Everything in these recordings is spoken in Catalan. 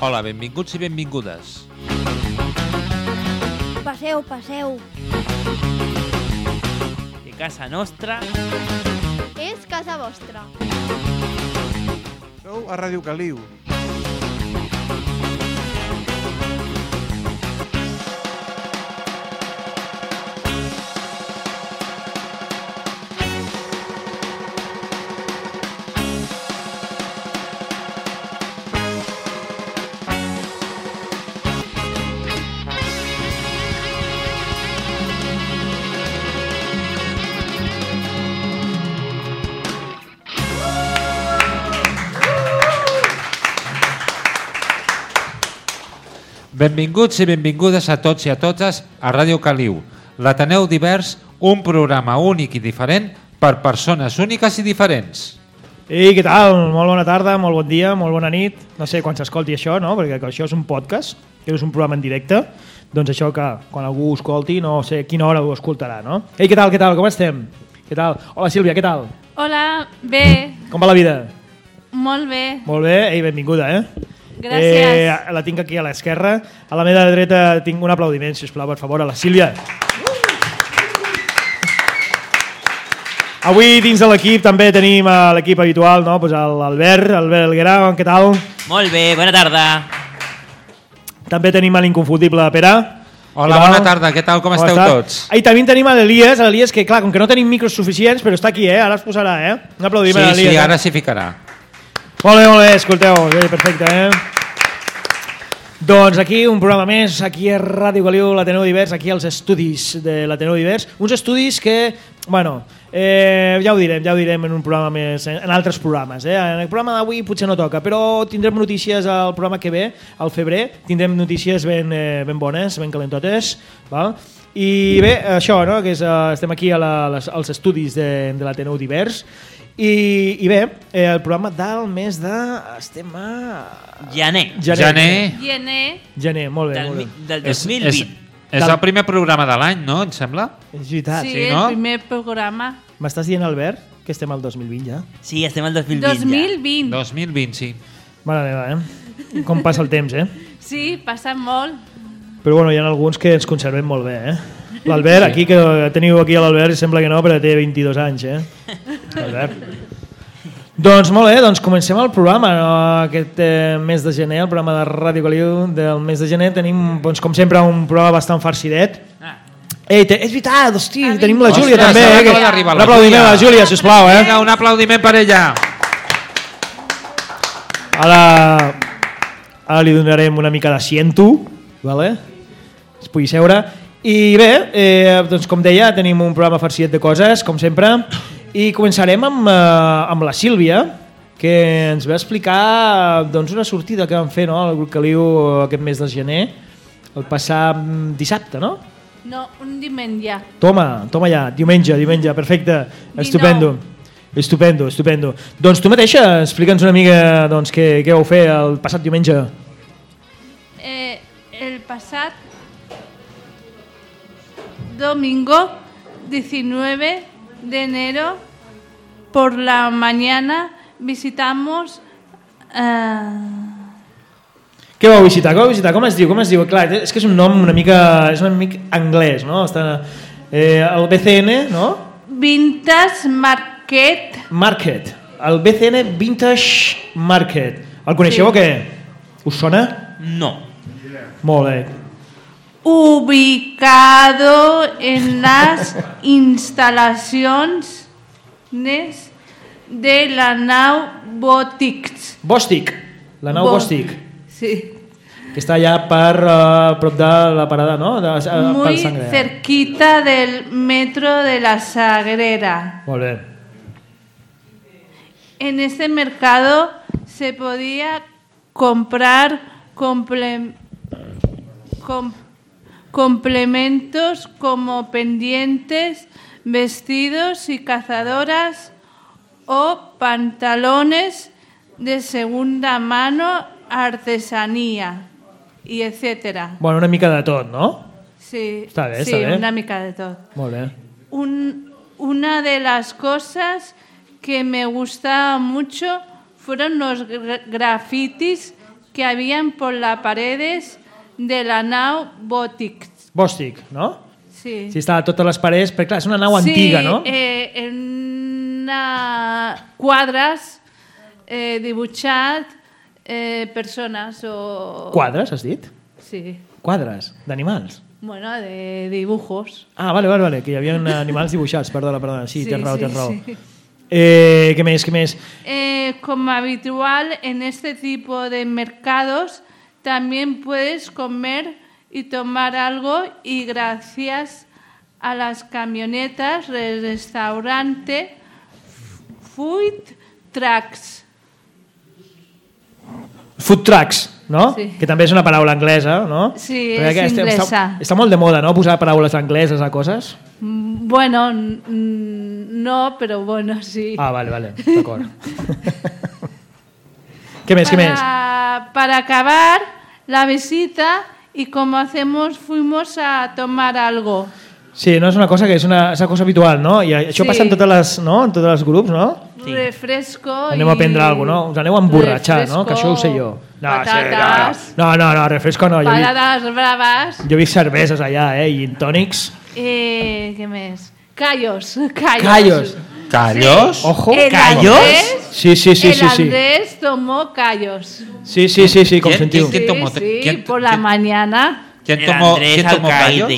Hola, benvinguts i benvingudes. Passeu, passeu. Que casa nostra És casa vostra. Sou a Ràdio Caliu. Benvinguts i benvingudes a tots i a totes a Ràdio Caliu, l'Ateneu Divers, un programa únic i diferent per persones úniques i diferents. Ei, què tal? Molt bona tarda, molt bon dia, molt bona nit. No sé quan s'escolti això, no? Perquè això és un podcast, que és un programa en directe. Doncs això que quan algú ho escolti, no sé a quina hora ho escoltarà, no? Ei, què tal, què tal? Com estem? Què tal? Hola, Sílvia, què tal? Hola, bé, Com va la vida? molt bé, Molt bé? Ei, benvinguda, eh? Gràcies. Eh, la tinc aquí a l'esquerra. A la meva dreta tinc un aplaudiment, si us plau, per favor, a la Sílvia. Avui dins de l'equip també tenim a l'equip habitual, no? pues l'Albert, Albert Elguerà, què tal? Molt bé, bona tarda. També tenim a l'inconfundible Pere. Hola, bona tarda, què tal, com esteu està? tots? I també tenim a l'Elias, a l'Elias que clar, com que no tenim micros suficients, però està aquí, eh? ara es posarà, eh? Un aplaudiment a Sí, l'Elias. sí, eh? ara s'hi ficarà. Molt bé, molt bé, escolteu, perfecte, eh? Doncs aquí un programa més, aquí a Ràdio Caliu, l'Ateneu Divers, aquí als estudis de l'Ateneu Divers. Uns estudis que, bueno, eh, ja ho direm, ja ho direm en un programa més, en altres programes. Eh? En el programa d'avui potser no toca, però tindrem notícies al programa que ve, al febrer, tindrem notícies ben, eh, ben bones, ben calentotes, val? I bé, això, no? que és, eh, estem aquí a la, les, als estudis de, de l'Ateneu Divers, i, i bé, eh, el programa del mes de... Estem a... Gener Gener. Gener Gener, Gener, molt bé, del, molt bé. del és, 2020. és, és Del- el primer programa de l'any, no? Em sembla? És veritat. sí, sí, el no? primer programa. M'estàs dient, Albert, que estem al 2020 ja? Sí, estem al 2020 2020. 2020, sí. Mare meva, eh? Com passa el temps, eh? Sí, passa molt. Però bueno, hi ha alguns que ens conservem molt bé, eh? L'Albert, aquí, que teniu aquí a l'Albert, sembla que no, però té 22 anys, eh? Albert. Doncs molt bé, doncs comencem el programa. No? Aquest eh, mes de gener, el programa de Ràdio Caliu del mes de gener, tenim, doncs, com sempre, un programa bastant farcidet. Ah. Ei, te, és veritat, hosti, Ha tenim la. Júlia Ostres, també. Eh? que- Un la aplaudiment a la Júlia. Sisplau, eh? Vinga, un aplaudiment per ella. Ara, ara li donarem una mica d'assiento, vale? es pugui seure. I bé, eh, doncs com deia, tenim un programa farcidet de coses, com sempre, i començarem amb, eh, amb la Sílvia, que ens va explicar doncs, una sortida que vam fer no, al grup Caliu aquest mes de gener, el passat mm, dissabte, no? No, un diumenge. Toma, toma ja, diumenge, diumenge, perfecte, estupendo. Estupendo, estupendo. Doncs tu mateixa, explica'ns una mica doncs, què, què vau fer el passat diumenge. Eh, el pasado domingo 19 de enero por la mañana visitamos eh, Què vau visitar? Què vau visitar? Com es diu? Com es diu? Clar, és que és un nom una mica, és una mica anglès, no? Està, eh, el BCN, no? Vintage Market Market. El BCN Vintage Market. El coneixeu Sí. o què? Us sona? No. Molt bé. Ubicado en las instalaciones de la nau. Bòstic. La nau Bo- Bòstic. Sí. Que està allà per uh, prop de la parada, no? De, uh, Muy cerquita del metro de la Sagrera. Molt bé. En este mercado se podía comprar comple- com- complementos como pendientes, vestidos y cazadoras o pantalones de segunda mano, artesanía y etcétera. Bueno, una mica de tot, no? Sí, Está bien, sí, una mica de todo. Molt bé. Un- una de las cosas que me gustaba mucho fueron los gra- grafitis que habían por las paredes de la nau Bòtic. Bòstic, no? Sí. Sí, estava a totes les parets, perquè clar, és una nau sí, antiga, no? eh, en una quadres eh, dibuixat eh, persones o... Quadres, has dit? Sí. Quadres, d'animals. Bueno, de dibujos. Ah, vale, vale, vale, que hi havia animals dibuixats, perdona, perdona, sí, Sí, tens raó, sí, tens raó. sí. Eh, què més, què més? Eh, como habitual en este tipo de mercados, también puedes comer y tomar algo y gracias a las camionetas restaurante Food Trucks. Food trucks, no? Sí. Que també és una paraula anglesa, no? Sí, Perquè és que està, inglesa. Està, està molt de moda, no?, posar paraules angleses a coses. Mm, Bueno, no, pero bueno, sí. Ah, vale, vale, d'acord. què més, què més? para, para acabar la visita y como hacemos, fuimos a tomar algo. Sí, no és una cosa que és una, és una cosa habitual, no? I això Sí. passa en totes les, no? en tots els grups, no? Sí. Refresco Anem a prendre alguna cosa, no? Us aneu a emborratxar, no? Que això ho sé jo. No, patatas, sí, no, no, no, refresco no. Jo he, vist- patatas bravas. jo he vist cerveses allà, eh? I tònics. Eh, ¿Qué más? Callos, callos. Callos. Callos? Ojo. El ¿Callos? Andrés, Sí, sí, sí, el sí, sí. Andrés tomó callos. Sí, sí, sí, sí, com ¿Quién- quién Sí, tomó- sí, quién- por la quién- mañana. ¿Quién El tomó, ¿quién tomó Alcaide. callos?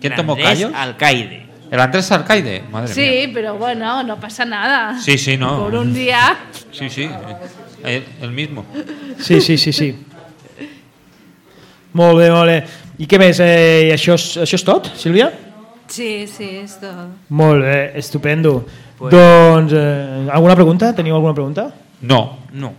¿Quién El tomó Andrés callos? Alcaide. El Andrés Alcaide, madre Sí, mía. pero bueno, no pasa nada. Sí, sí, no. Por un día. Sí, sí, el mismo. Sí, sí, sí, sí. Molt bé, molt bé. I què més? Eh, això, és, això és tot, Sílvia? Sí, sí, es todo. Molt bé, estupendo. Pues- Doncs, eh, alguna pregunta? Teniu alguna pregunta? No, No.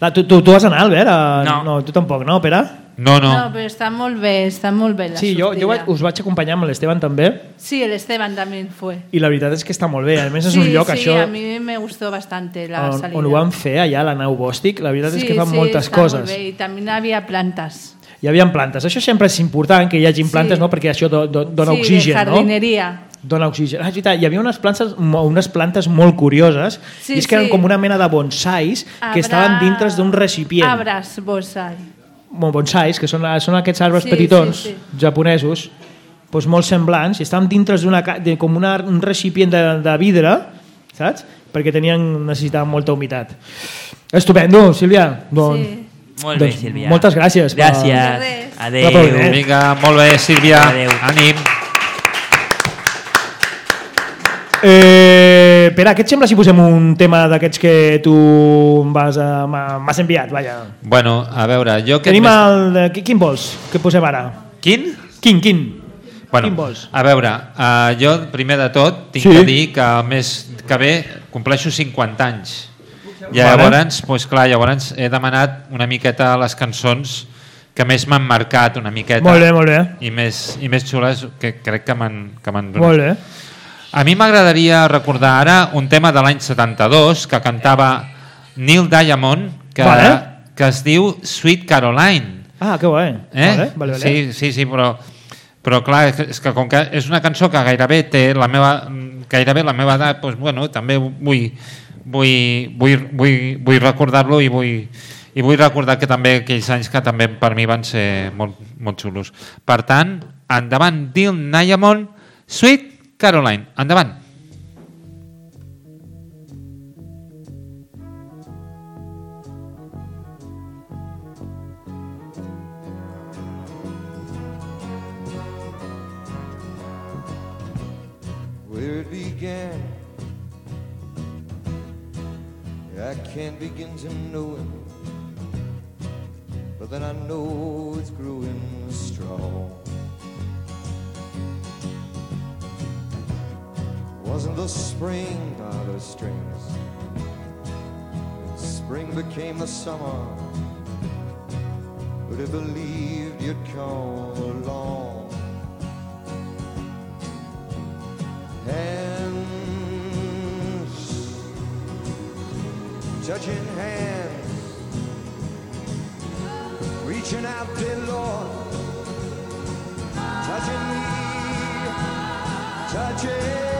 La, tu, tu, tu vas anar, Albert? A... No. no. Tu tampoc, no, Pere? no, No, no. pero está muy bien, está muy bien la Sí, jo, jo sortida. vaig, us vaig acompanyar amb l'Esteban també Sí, el Esteban también fue. i la veritat és que està molt bé. A més, és sí, un lloc, sí, això, a mí me gustó bastante la on, salida. on ho van fer allà la nau Bòstic. La veritat és Sí, que fan sí, moltes está muy coses. bien, Y también había plantas. Hi havia plantes. Això sempre és important, que hi hagi plantes, Sí. no? perquè això do, do, dona sí, oxigen, de no? Dona oxigen. Ah, és veritat, hi havia unes plantes, unes plantes molt curioses, Sí, i és que eren sí. com una mena de bonsais que Abra- estaven dintre d'un recipient. Abras bonsai. Bon, bonsais, que són, són aquests arbres Sí, petitons sí, japonesos, doncs molt semblants, i estaven dintre d'una com una, un recipient de, de vidre, saps? Perquè tenien, necessitaven molta humitat. Estupendo, Sílvia. Doncs, Sí. Molt bé, Doncs Sílvia. moltes gràcies per- Gràcies. Res. Adéu. Aplaudiment. Vinga, molt bé, Sílvia. Adéu. Ànim. Eh, Pere, què et sembla si posem un tema d'aquests que tu em vas a- m'ha- m'has enviat? Vaja. Bueno, a veure, jo... aquest Tenim el... Quin vols que posem ara? Quin? Quin, quin? Bueno, Quin vols? a veure, uh, jo primer de tot tinc Sí. que dir que el mes que ve compleixo 50 anys. I llavors, pues clar, llavors he demanat una miqueta les cançons que més m'han marcat una miqueta Molt bé, molt bé. i més, i més xules que crec que que m'han donat. Molt bé. A mi m'agradaria recordar ara un tema de l'any 72 que cantava Neil Diamond que, Vale. que es diu Sweet Caroline. Ah, que guai. Eh? Vale, vale, vale. Sí, sí, sí, però, però clar, és que, com que és una cançó que gairebé té la meva, gairebé la meva edat, doncs, bueno, també vull, vull, vull, vull, vull recordar-lo i vull, i vull recordar que també aquells anys que també per mi van ser molt, molt xulos. Per tant, endavant, Neil Diamond, Sweet Caroline, endavant. where it began. I can't begin to know it, but then I know the spring by the strings? Spring became the summer. Who'd have believed you'd come along? hands, touching hands, reaching out, dear Lord, touching me, touching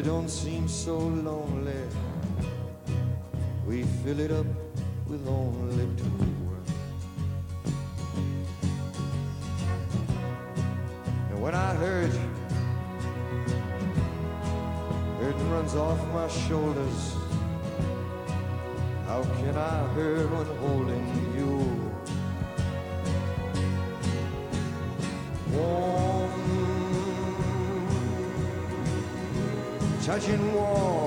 it don't seem so lonely. We fill it up touching walls.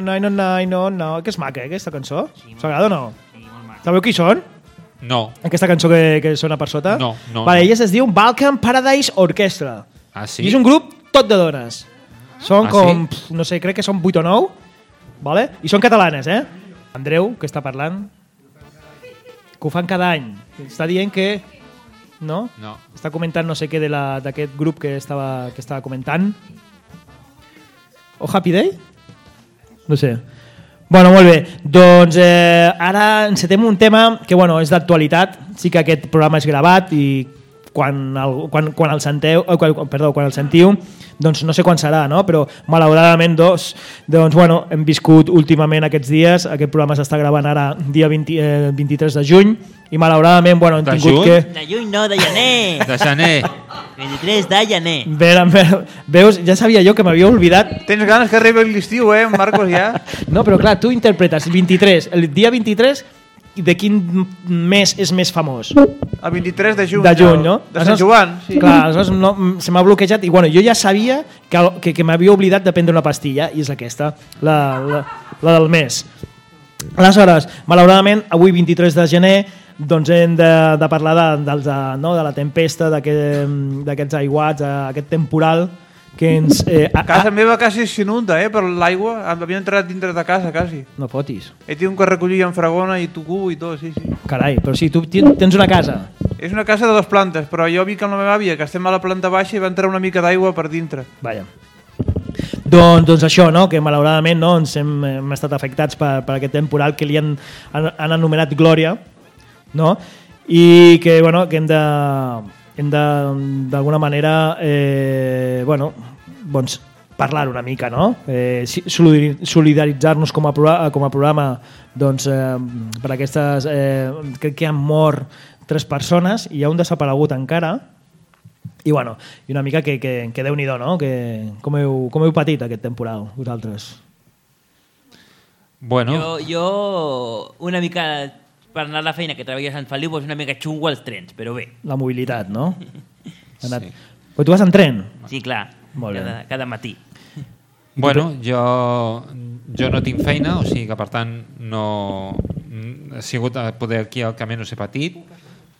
No, no, no, no, no, no. Que és maca, eh, aquesta cançó? Sí, Us agrada o no? Sí, molt. Sabeu qui són? No. Aquesta cançó que, que sona per sota? No, no, Vale, no. elles es diu Balkan Paradise Orchestra. Ah, sí? I és un grup tot de dones. Són Ah, com, sí? pf, no sé, crec que són 8 o 9, vale? i són catalanes, eh? Andreu, que està parlant, que ho fan cada any. Està dient que... No? No. Està comentant no sé què de la- d'aquest grup que estava, que estava comentant. O Happy Day? No sé. Bueno, molt bé. Doncs eh, ara encetem un tema que bueno, és d'actualitat. Sí que aquest programa és gravat i quan el, quan, quan el senteu, eh, quan, perdó, quan el sentiu, doncs no sé quan serà, no? però malauradament dos, doncs bueno, hem viscut últimament aquests dies, aquest programa s'està gravant ara dia 20, eh, 23 de juny i malauradament bueno, hem De tingut juny? que... De juny no, de gener. De gener. 23 de gener. Ve- Veus, ja sabia jo que m'havia oblidat Tens ganes que arribi l'estiu, eh, Marcos, ja? No, però clar, tu interpretes el 23, el dia 23, i de quin mes és més famós? El 23 de juny. De juny, no? De Sant Joan, sí. Clar, aleshores no, se m'ha bloquejat i bueno, jo ja sabia que, que, que m'havia oblidat de prendre una pastilla i és aquesta, la, la, la del mes. Aleshores, malauradament, avui 23 de gener doncs hem de, de parlar de, dels, de, no, de la tempesta, d'aquest- d'aquests aiguats, eh, aquest temporal que ens... Eh, a, Casa meva quasi s'inunda, eh, per l'aigua. Havia entrat dintre de casa, quasi. no fotis. He tingut que recollir en fragona i tucú i tot, sí, sí. Carai, però si tu tens una casa És una casa de dues plantes, però jo vi que amb la meva àvia, que estem a la planta baixa, i va entrar una mica d'aigua per dintre. Vaja. Doncs, doncs això, no? que malauradament no? ens hem, hem estat afectats per, per aquest temporal que li han, han, han anomenat Glòria no? i que, bueno, que hem de hem de, d'alguna manera eh, bueno, doncs, parlar una mica, no? Eh, solidaritzar-nos com a, com a programa doncs, eh, per aquestes... Eh, crec que han mort tres persones i hi ha un desaparegut encara i, bueno, i una mica que, que, que déu-n'hi-do, no? Que, com, heu, com heu patit aquest temporal, vosaltres? Bueno, Jo, jo, una mica per anar a la feina que treballo a Sant Feliu, doncs una mica xungo als trens, però bé. La mobilitat, no? Anat... Sí. Però tu vas en tren? Sí, clar, Molt bé. cada, cada matí. bueno jo, jo no tinc feina, o sigui que per tant no ha sigut a poder aquí al camí no sé petit,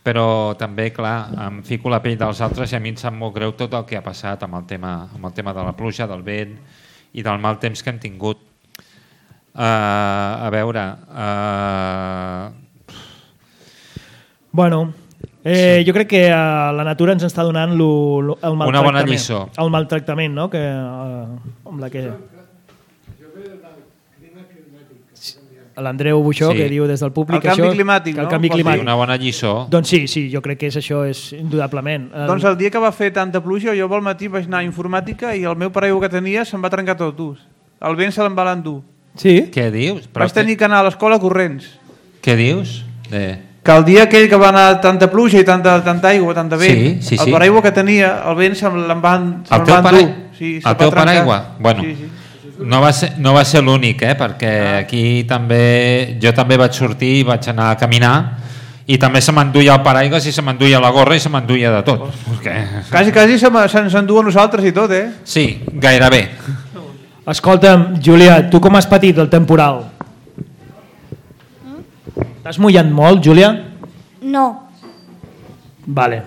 però també, clar, em fico la pell dels altres i a mi em sap molt greu tot el que ha passat amb el tema, amb el tema de la pluja, del vent i del mal temps que hem tingut. Uh, a veure... Uh, Bueno, eh, jo crec que eh, la natura ens està donant lo, lo, el Una bona maltractament. lliçó. El maltractament, no? Que, eh, amb la que... L'Andreu Buixó, Sí. que diu des del públic El canvi això, climàtic, que el no? canvi climàtic. una bona lliçó. Doncs sí, sí, jo crec que és això és indudablement. Eh, Doncs el dia que va fer tanta pluja, jo al matí vaig anar a informàtica i el meu paraigua que tenia se'n va trencar tot. El vent se l'en va l'endur. Sí? Què dius? Vaig tenir que anar a l'escola corrents. Què dius? De... Que el dia aquell que va anar tanta pluja i tanta, tanta aigua, tanta vent, Sí, sí, el sí. paraigua que tenia, el vent se'n l'en va, se El me'n teu, va para... Sí, el teu paraigua? Bueno, Sí, sí. no va ser, no va ser l'únic, eh? perquè aquí també, jo també vaig sortir i vaig anar a caminar i també se m'enduia el paraigua i se m'enduia la gorra i se m'enduia de tot. Perquè... Quasi, quasi se me- se'ns endú a nosaltres i tot, eh? Sí, gairebé. Escolta'm, Júlia, tu com has patit el temporal? T'has mullat molt, Júlia? No, Vale.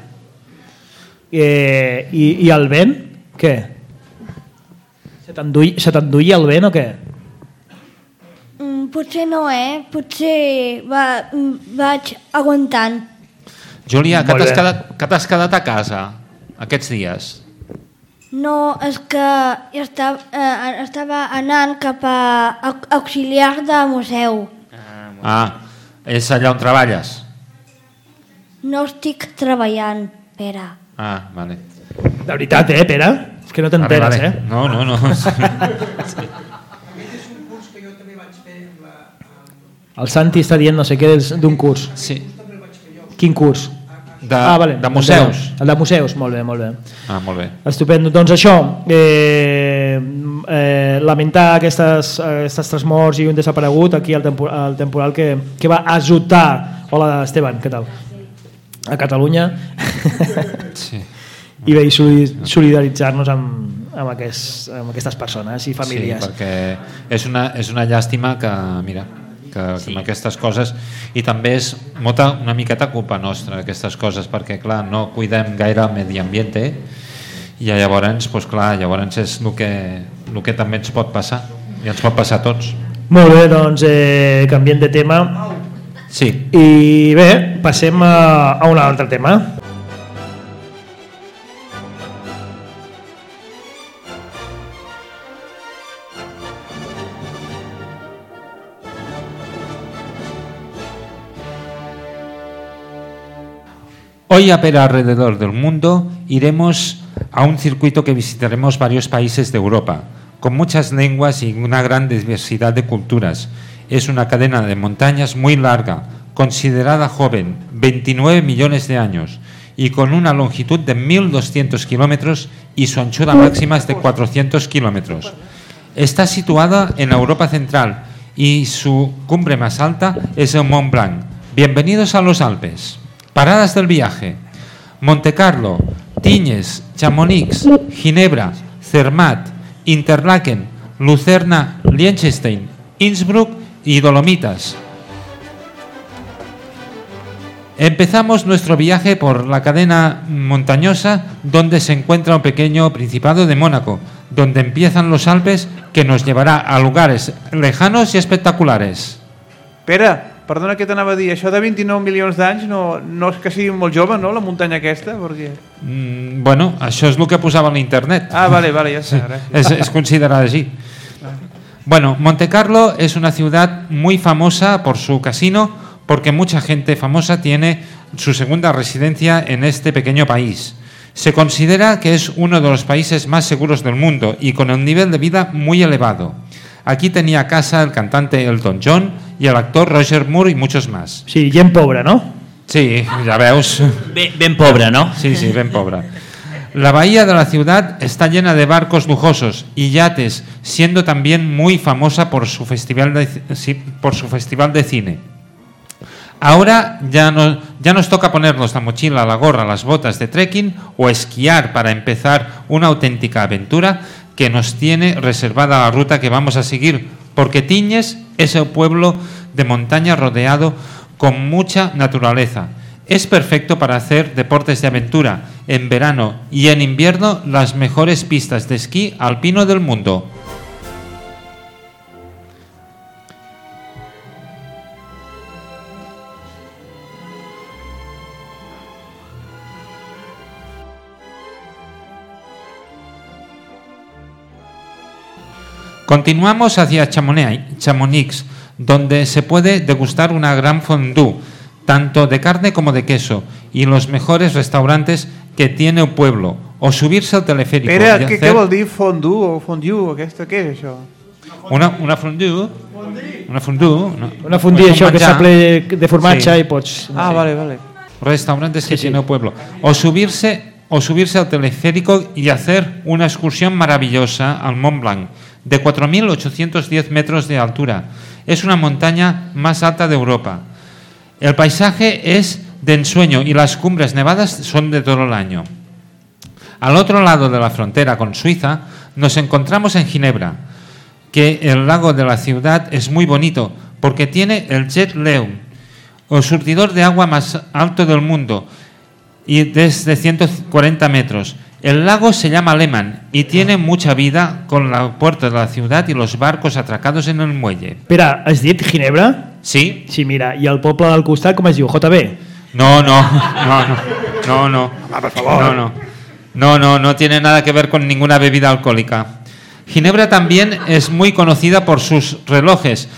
Eh, i, I el vent? Què? Se t'endui- se t'enduia el vent o què? mm, potser no, eh? Potser va, mm, vaig aguantant. Júlia, que t'has quedat, que t'has quedat a casa aquests dies? No, és que estava, eh, estava anant cap a au- auxiliar de museu. Ah, és allà on treballes? No estic treballant, Pere. Ah, vale. De veritat, eh, Pere? És que no Vale, t'enteres, vale. eh? No, no, no. El Santi està dient no sé què d'un curs. Sí. Quin curs? De, ah, vale. de museus. El de museus, molt bé, molt bé. Ah, molt bé. Estupendo. Doncs això, eh, eh, lamentar aquestes, aquestes tres morts i un desaparegut aquí al temporal, al temporal que, que va azotar... Hola, Esteban, què tal? A Catalunya. Sí. I bé, i solid- solidaritzar-nos amb, amb, aquest, amb aquestes persones i famílies. Sí, perquè és una, és una llàstima que, mira, que, sí. amb aquestes coses i també és molta, una miqueta culpa nostra aquestes coses perquè clar, no cuidem gaire el medi ambient i llavors, pues, clar, llavors és el que, el que també ens pot passar i ens pot passar a tots. Molt bé, doncs eh, canviem de tema. Sí, i bé, passem a, a un altre tema. Hoy a Pera alrededor del mundo iremos a un circuito que visitaremos varios países de Europa, con muchas lenguas y una gran diversidad de culturas. Es una cadena de montañas muy larga, considerada joven, 29 millones de años, y con una longitud de 1.200 kilómetros y su anchura máxima es de 400 kilómetros. Está situada en Europa Central y su cumbre más alta es el Mont Blanc. Bienvenidos a los Alpes. Paradas del viaje. Montecarlo, Tiñes, Chamonix, Ginebra, Zermatt, Interlaken, Lucerna, Liechtenstein, Innsbruck y Dolomitas. Empezamos nuestro viaje por la cadena montañosa donde se encuentra un pequeño Principado de Mónaco, donde empiezan los Alpes que nos llevará a lugares lejanos y espectaculares. Pere, perdona que t'anava a dir, això de 29 milions d'anys no, no és que sigui molt jove, no, la muntanya aquesta? Perquè... Mm, bueno, això és el que posava a l'internet. Ah, vale, vale, ja gràcies. Es, es considerada así. Bueno, Monte Carlo es una ciudad muy famosa por su casino, porque mucha gente famosa tiene su segunda residencia en este pequeño país. Se considera que es uno de los países más seguros del mundo y con un nivel de vida muy elevado. Aquí tenía casa el cantante Elton John y el actor Roger Moore y muchos más. Sí, gent pobra, no? Sí, ya veus. Ben, ben pobre, no? Sí, sí, ven pobre. La bahía de la ciudad está llena de barcos lujosos y yates, siendo también muy famosa por su festival de, sí, por su festival de cine. Ahora ya, no, ya nos toca ponernos la mochila, la gorra, las botas de trekking o esquiar para empezar una auténtica aventura que nos tiene reservada la ruta que vamos a seguir, porque Tiñes es el pueblo de montaña rodeado con mucha naturaleza. Es perfecto para hacer deportes de aventura en verano y en invierno las mejores pistas de esquí alpino del mundo. Continuamos hacia Chamonix, Chamonix, donde se puede degustar una gran fondue, tanto de carne como de queso, y los mejores restaurantes que tiene el pueblo, o subirse al teleférico. Pere, y què, hacer què vol dir fondue o fondue? Aquesta, què és això? Una, una fondue, una fondue, no, Una és un això, que menjar. s'ha ple de formatge Sí. i pots... Ah, vale, vale. restaurantes que Sí, sí. tiene el pueblo. O subirse, o subirse al teleférico y hacer una excursión maravillosa al Mont Blanc, de 4.810 metros de altura. Es una montaña más alta de Europa. El paisaje es de ensueño y las cumbres nevadas son de todo el año. Al otro lado de la frontera con Suiza nos encontramos en Ginebra, que el lago de la ciudad es muy bonito porque tiene el Jet Leum, el surtidor de agua más alto del mundo y desde 140 metros. El lago se llama Lehmann y tiene mucha vida con la puerta de la ciudad y los barcos atracados en el muelle. Espera, has dit Ginebra? ¿Sí? Sí, mira, i el poble del costat com es diu? JB? No, no, no, no, no, no. No, no. No, no, no tiene nada que ver con ninguna bebida alcohólica. Ginebra también es muy conocida por sus relojes.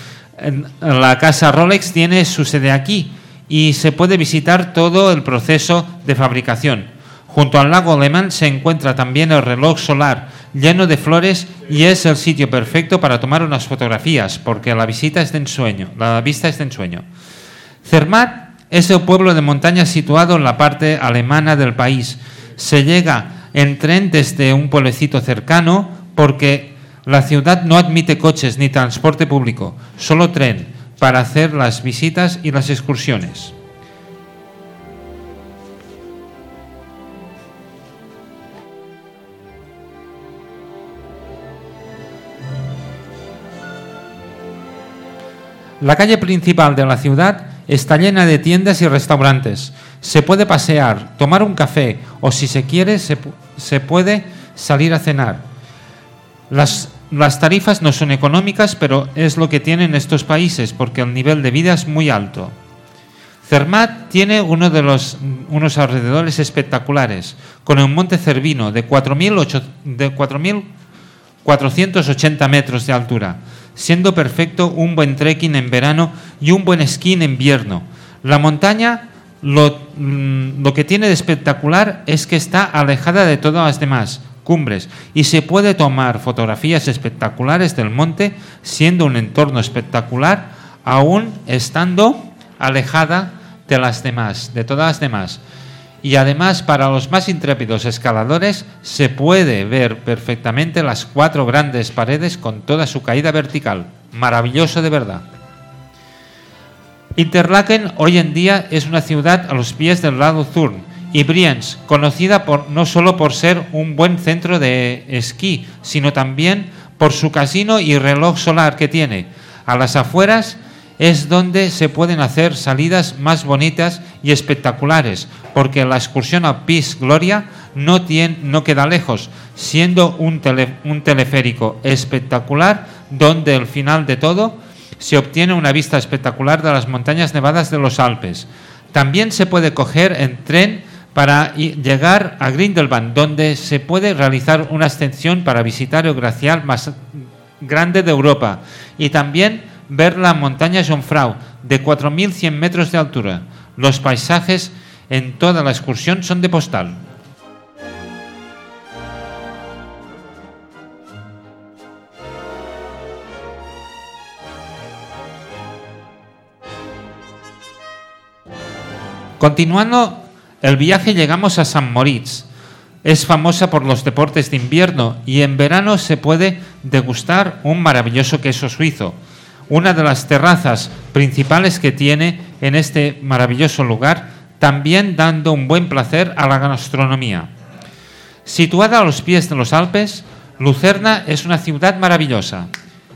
La casa Rolex tiene su sede aquí y se puede visitar todo el proceso de fabricación. Junto al lago Lehmann se encuentra también el reloj solar lleno de flores y es el sitio perfecto para tomar unas fotografías porque la visita es de ensueño, la vista es de ensueño. Zermatt es el pueblo de montaña situado en la parte alemana del país. Se llega en tren desde un pueblecito cercano porque la ciudad no admite coches ni transporte público, solo tren para hacer las visitas y las excursiones. La calle principal de la ciudad está llena de tiendas y restaurantes. Se puede pasear, tomar un café o si se quiere se, se puede salir a cenar. Las, las tarifas no son económicas, pero es lo que tienen estos países porque el nivel de vida es muy alto. Zermatt tiene uno unos alrededores espectaculares, con el monte Cervino de 4.008 de 4.480 metros de altura, siendo perfecto un buen trekking en verano y un buen esquí en invierno. La montaña lo, mm, lo que tiene de espectacular es que está alejada de todas las demás cumbres y se puede tomar fotografías espectaculares del monte siendo un entorno espectacular aún estando alejada de las demás, de todas las demás. Y además, para los más intrépidos escaladores, se puede ver perfectamente las cuatro grandes paredes con toda su caída vertical. Maravilloso de verdad. Interlaken hoy en día es una ciudad a los pies del lago Thurn y Brienz, conocida no solo por ser un buen centro de esquí, sino también por su casino y reloj solar que tiene. A las afueras es donde se pueden hacer salidas más bonitas y espectaculares, porque la excursión a Peace Gloria no, tiene, no queda lejos, siendo un, tele- un teleférico espectacular donde al final de todo se obtiene una vista espectacular de las montañas nevadas de los Alpes. También se puede coger en tren para llegar a Grindelwald, donde se puede realizar una ascensión para visitar el glaciar más grande de Europa y también ver la montaña Jungfrau de 4.100 metros de altura. Los paisajes en toda la excursión son de postal. Continuando el viaje llegamos a San Moritz. Es famosa por los deportes de invierno y en verano se puede degustar un maravilloso queso suizo. Una de las terrazas principales que tiene en este maravilloso lugar, también dando un buen placer a la gastronomía. Situada a los pies de los Alpes, Lucerna es una ciudad maravillosa.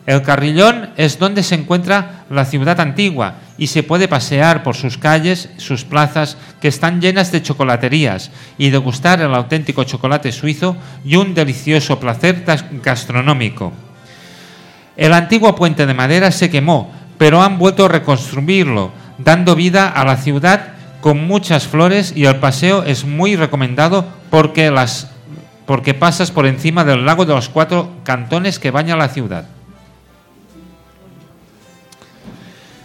El Carrillón es donde se encuentra la ciudad antigua y se puede pasear por sus calles, sus plazas, que están llenas de chocolaterías, y degustar el auténtico chocolate suizo y un delicioso placer gastronómico. El antiguo puente de madera se quemó, pero han vuelto a reconstruirlo, dando vida a la ciudad con muchas flores y el paseo es muy recomendado porque, las, porque pasas por encima del lago de los cuatro cantones que baña la ciudad.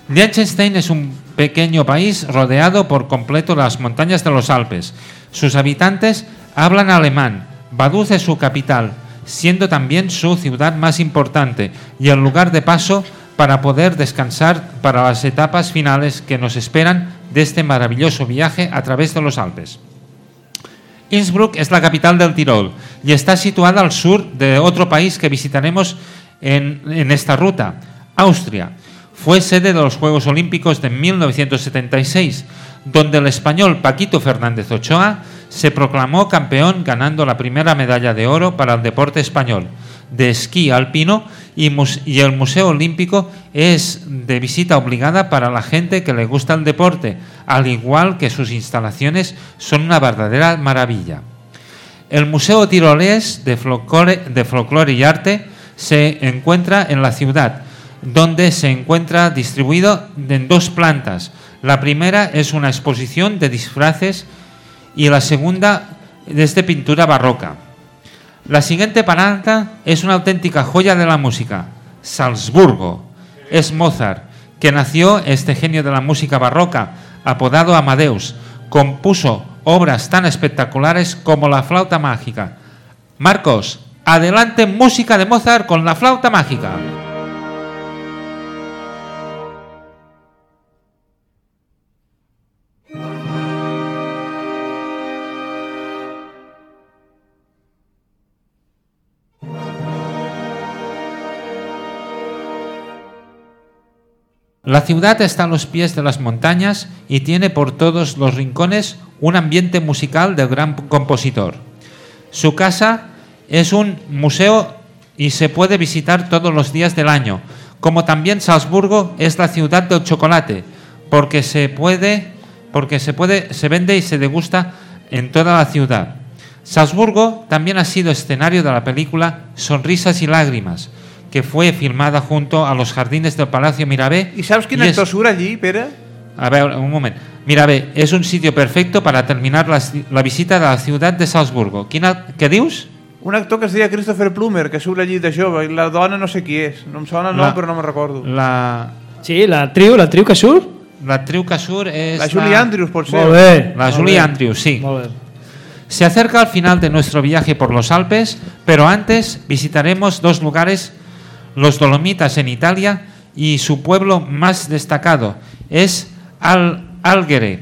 Liechtenstein es un pequeño país rodeado por completo de las montañas de los Alpes. Sus habitantes hablan alemán. Vaduz es su capital siendo también su ciudad más importante y el lugar de paso para poder descansar para las etapas finales que nos esperan de este maravilloso viaje a través de los Alpes. Innsbruck es la capital del Tirol y está situada al sur de otro país que visitaremos en, en esta ruta, Austria. Fue sede de los Juegos Olímpicos de 1976, donde el español Paquito Fernández Ochoa se proclamó campeón ganando la primera medalla de oro para el deporte español de esquí alpino y, el Museo Olímpico es de visita obligada para la gente que le gusta el deporte, al igual que sus instalaciones son una verdadera maravilla. El Museo Tirolés de Folclore, de Folclore y Arte se encuentra en la ciudad, donde se encuentra distribuido en dos plantas. La primera es una exposición de disfraces y la segunda es de pintura barroca. La siguiente parada es una auténtica joya de la música, Salzburgo. Es Mozart, que nació este genio de la música barroca, apodado Amadeus. Compuso obras tan espectaculares como la flauta mágica. Marcos, adelante música de Mozart con la flauta mágica. La ciudad está a los pies de las montañas y tiene por todos los rincones un ambiente musical del gran compositor. Su casa es un museo y se puede visitar todos los días del año, como también Salzburgo es la ciudad del chocolate, porque se puede, porque se puede, se vende y se degusta en toda la ciudad. Salzburgo también ha sido escenario de la película Sonrisas y lágrimas, que fue filmada junto a los jardines del Palacio Mirabé. I saps quin y es- actor surt allí, Pere? a ver, un moment. Mirabé es un sitio perfecto para terminar la, la visita de la ciudad de Salzburgo. Quina, ¿Qué dius? Un actor que es deia Christopher Plummer, que surt allí de jove, i la dona no sé qui és. No em sona el nom, La- però no me'n recordo. La, Sí, la triu, la triu que surt? la triu que surt és La Julie Andrews, pot ser. Molt bé. La molt Julie bé. Andrews, sí. Molt bé. Se acerca al final de nuestro viaje por los Alpes, pero antes visitaremos dos lugares, los Dolomitas en Italia y su pueblo más destacado es Al Alghero,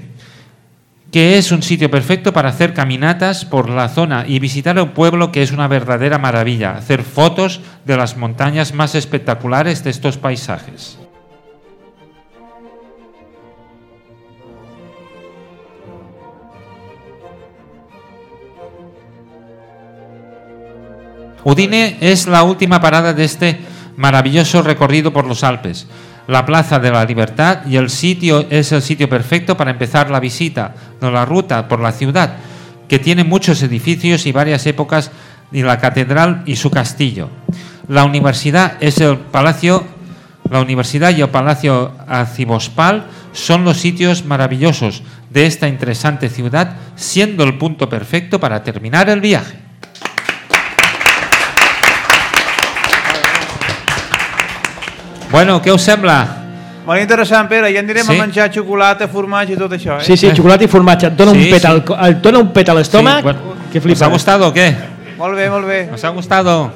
que es un sitio perfecto para hacer caminatas por la zona y visitar el pueblo que es una verdadera maravilla, hacer fotos de las montañas más espectaculares de estos paisajes. Udine es la última parada de este maravilloso recorrido por los Alpes. La Plaza de la Libertad y el sitio es el sitio perfecto para empezar la visita de la ruta por la ciudad, que tiene muchos edificios y varias épocas, y la catedral y su castillo. La universidad es el palacio, la universidad y el palacio arcivospal son los sitios maravillosos de esta interesante ciudad, siendo el punto perfecto para terminar el viaje. Bueno, què us sembla? Molt interessant, Pere. Ja anirem Sí. a menjar xocolata, formatge i tot això, eh? Sí, sí, xocolata i formatge. Et dona Sí, un pet, sí. al, et dona un pet a l'estómac Sí, bueno, que ¿Os flipa. ha gustado o qué? Molt bé, molt bé. ¿Os ha gustado?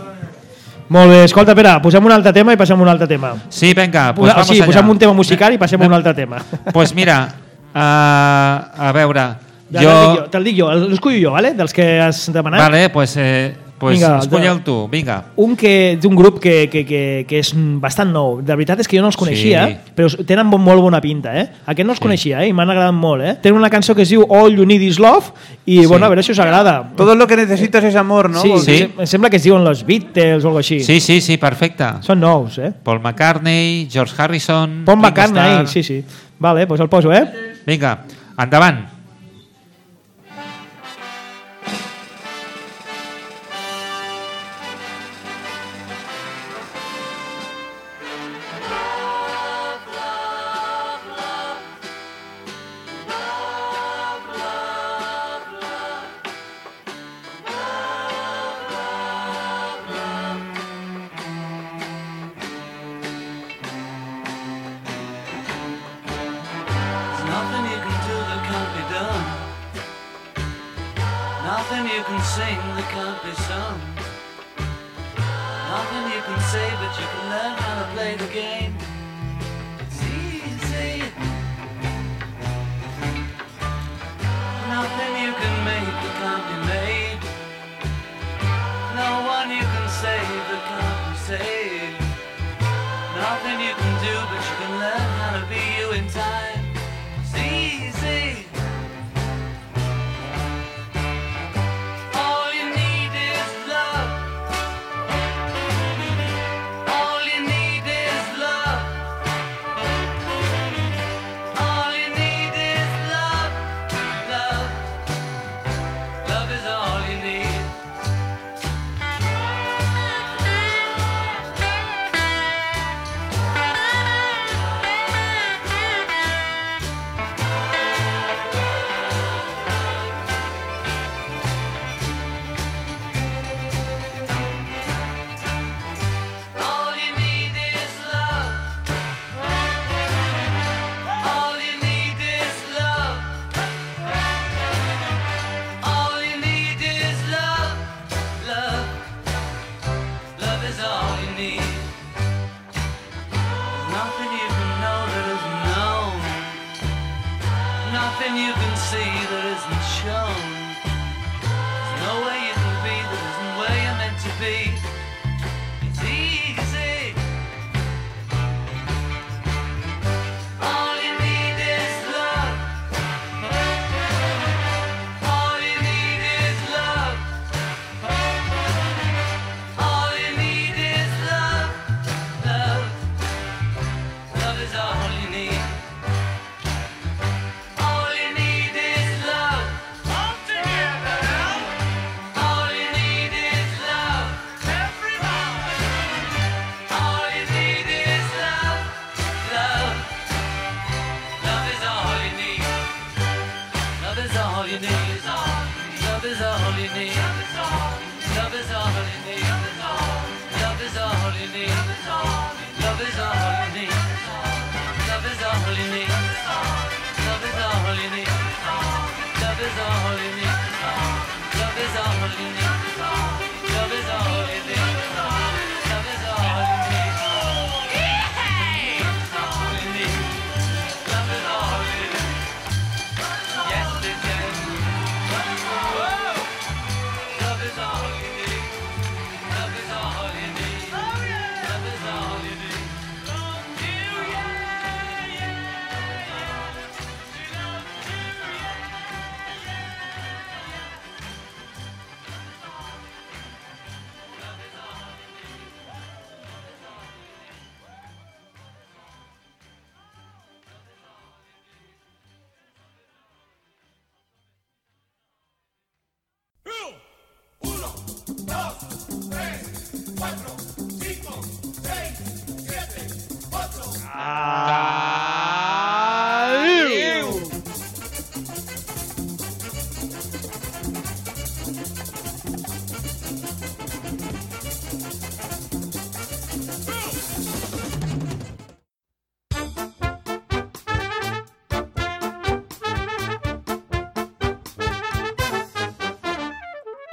Molt bé, escolta, Pere, posem un altre tema i passem a un altre tema. Sí, venga, pues vamos sigui, allá. posem un tema musical i passem a un altre tema. Pues mira, a, a veure, Ja, te'l dic jo... jo, te'l dic jo, l'escullo jo, vale? dels que has demanat. Vale, pues, eh, pues Vinga, escolleu de- tu, vinga. Un que d'un grup que, que, que, que és bastant nou. De veritat és que jo no els coneixia, Sí. però tenen bon, molt bona pinta, eh? Aquest no els Sí. coneixia, eh? I m'han agradat molt, eh? Tenen una cançó que es diu All You Need Is Love i, Sí. bueno, a veure si us agrada. Todo lo que necesitas es amor, no? sí, Sí. em sembla que es diuen los Beatles o algo així. Sí, sí, sí, perfecte. Són nous, eh? Paul McCartney, George Harrison... Paul McCartney, Starr. sí, sí. Vale, doncs pues el poso, eh? Vinga, endavant.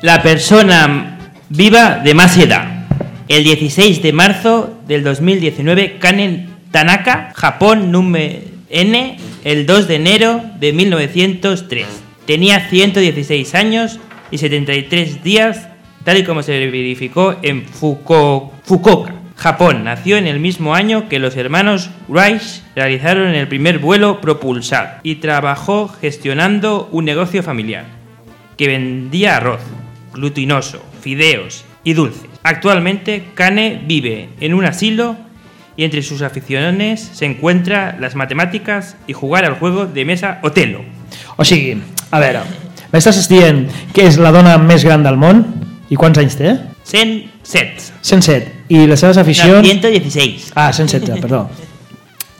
La persona viva de más edad. El 16 de marzo del 2019, Kanen Tanaka, Japón, número N, el 2 de enero de 1903. Tenía 116 años y 73 días, tal y como se verificó en Fukuoka, Japón. Nació en el mismo año que los hermanos Wright realizaron el primer vuelo propulsado y trabajó gestionando un negocio familiar que vendía arroz, glutinoso, fideos y dulces. Actualmente, Kane vive en un asilo y entre sus aficiones se encuentra las matemáticas y jugar al juego de mesa Otelo. O sigui, a veure, m'estàs dient que és la dona més gran del món? I quants anys té? 107. 107. I les seves No, aficions... 116. Ah, 116, perdó.